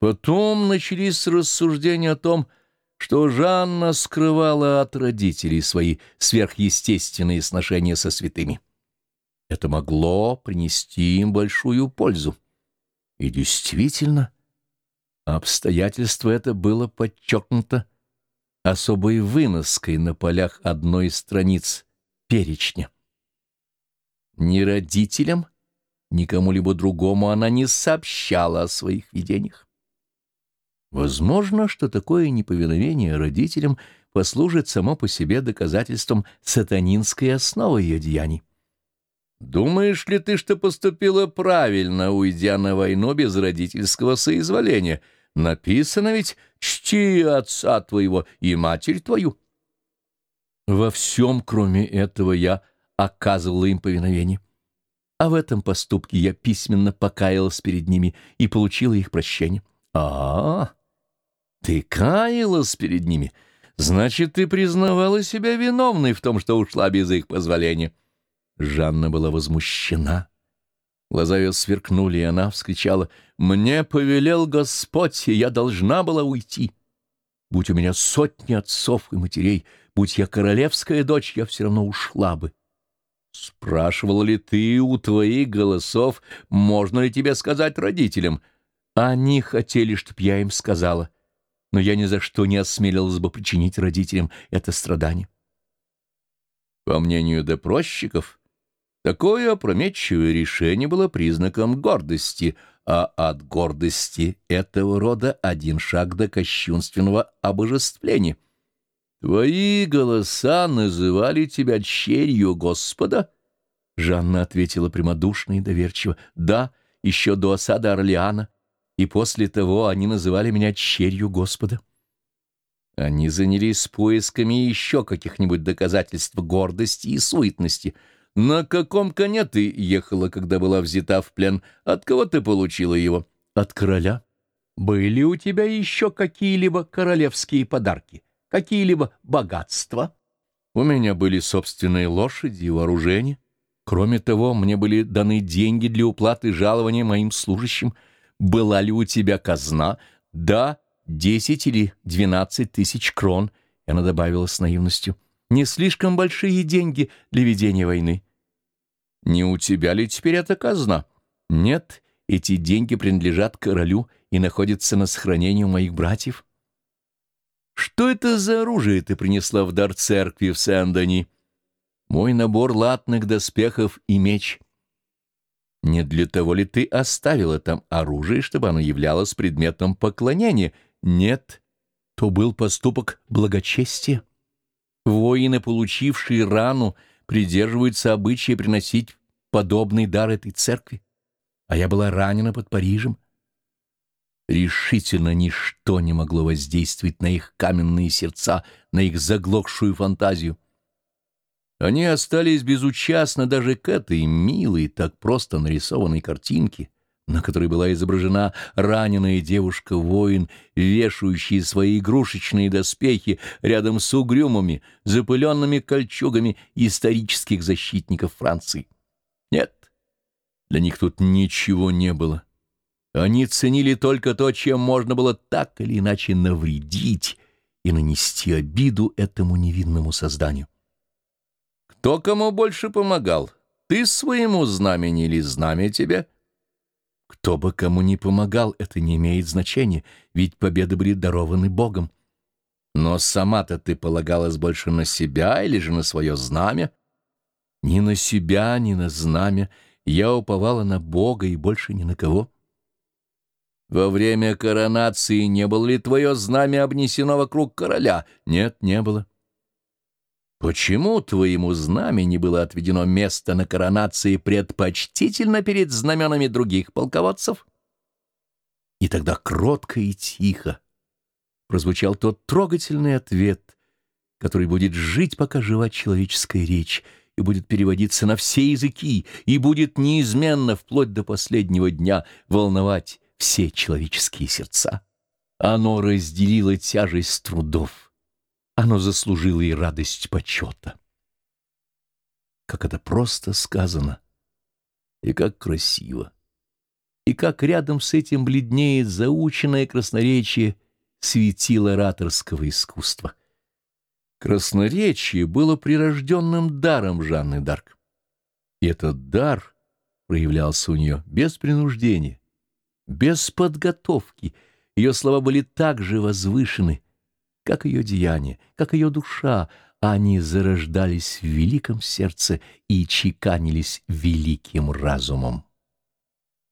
Потом начались рассуждения о том, что Жанна скрывала от родителей свои сверхъестественные сношения со святыми. Это могло принести им большую пользу. И действительно, обстоятельство это было подчеркнуто особой выноской на полях одной из страниц перечня. Ни родителям, ни кому-либо другому она не сообщала о своих видениях. Возможно, что такое неповиновение родителям послужит само по себе доказательством сатанинской основы ее деяний. Думаешь ли ты, что поступила правильно, уйдя на войну без родительского соизволения? Написано ведь «Чти отца твоего и матерь твою». Во всем, кроме этого, я оказывала им повиновение. А в этом поступке я письменно покаялась перед ними и получила их прощение. А, -а, -а ты каялась перед ними? Значит, ты признавала себя виновной в том, что ушла без их позволения. Жанна была возмущена. Глаза ее сверкнули, и она вскричала, «Мне повелел Господь, и я должна была уйти. Будь у меня сотни отцов и матерей, будь я королевская дочь, я все равно ушла бы». Спрашивала ли ты у твоих голосов, можно ли тебе сказать родителям? Они хотели, чтоб я им сказала, но я ни за что не осмелилась бы причинить родителям это страдание. По мнению допросчиков, Такое опрометчивое решение было признаком гордости, а от гордости этого рода один шаг до кощунственного обожествления. «Твои голоса называли тебя черью Господа?» Жанна ответила прямодушно и доверчиво. «Да, еще до осады Орлеана, и после того они называли меня черью Господа». Они занялись поисками еще каких-нибудь доказательств гордости и суетности — «На каком коне ты ехала, когда была взята в плен? От кого ты получила его?» «От короля». «Были у тебя еще какие-либо королевские подарки? Какие-либо богатства?» «У меня были собственные лошади и вооружение. Кроме того, мне были даны деньги для уплаты жалования моим служащим. Была ли у тебя казна?» «Да, десять или двенадцать тысяч крон», — она добавила с наивностью не слишком большие деньги для ведения войны. Не у тебя ли теперь эта казна? Нет, эти деньги принадлежат королю и находятся на сохранении у моих братьев. Что это за оружие ты принесла в дар церкви в Сен-Дени? Мой набор латных доспехов и меч. Не для того ли ты оставила там оружие, чтобы оно являлось предметом поклонения? Нет, то был поступок благочестия. Воины, получившие рану, придерживаются обычая приносить подобный дар этой церкви. А я была ранена под Парижем. Решительно ничто не могло воздействовать на их каменные сердца, на их заглохшую фантазию. Они остались безучастны даже к этой милой, так просто нарисованной картинке — на которой была изображена раненая девушка-воин, вешающая свои игрушечные доспехи рядом с угрюмыми, запыленными кольчугами исторических защитников Франции. Нет, для них тут ничего не было. Они ценили только то, чем можно было так или иначе навредить и нанести обиду этому невинному созданию. Кто кому больше помогал? Ты своему знамени или знамя тебе? — кто бы кому ни помогал, это не имеет значения, ведь победы были дарованы Богом. Но сама-то ты полагалась больше на себя или же на свое знамя? Ни на себя, ни на знамя. Я уповала на Бога и больше ни на кого. Во время коронации не было ли твое знамя обнесено вокруг короля? Нет, не было. Почему твоему знамени было отведено место на коронации предпочтительно перед знаменами других полководцев? И тогда кротко и тихо прозвучал тот трогательный ответ, который будет жить, пока жива человеческая речь, и будет переводиться на все языки, и будет неизменно вплоть до последнего дня волновать все человеческие сердца. Оно разделило тяжесть трудов оно заслужило и радость почета. Как это просто сказано и как красиво. и как рядом с этим бледнеет заученное красноречие светило ораторского искусства. Красноречие было прирожденным даром Жанны Дарк. И этот дар проявлялся у нее без принуждения, без подготовки. Ее слова были так же возвышены, как ее деяния, как ее душа. Они зарождались в великом сердце и чеканились великим разумом.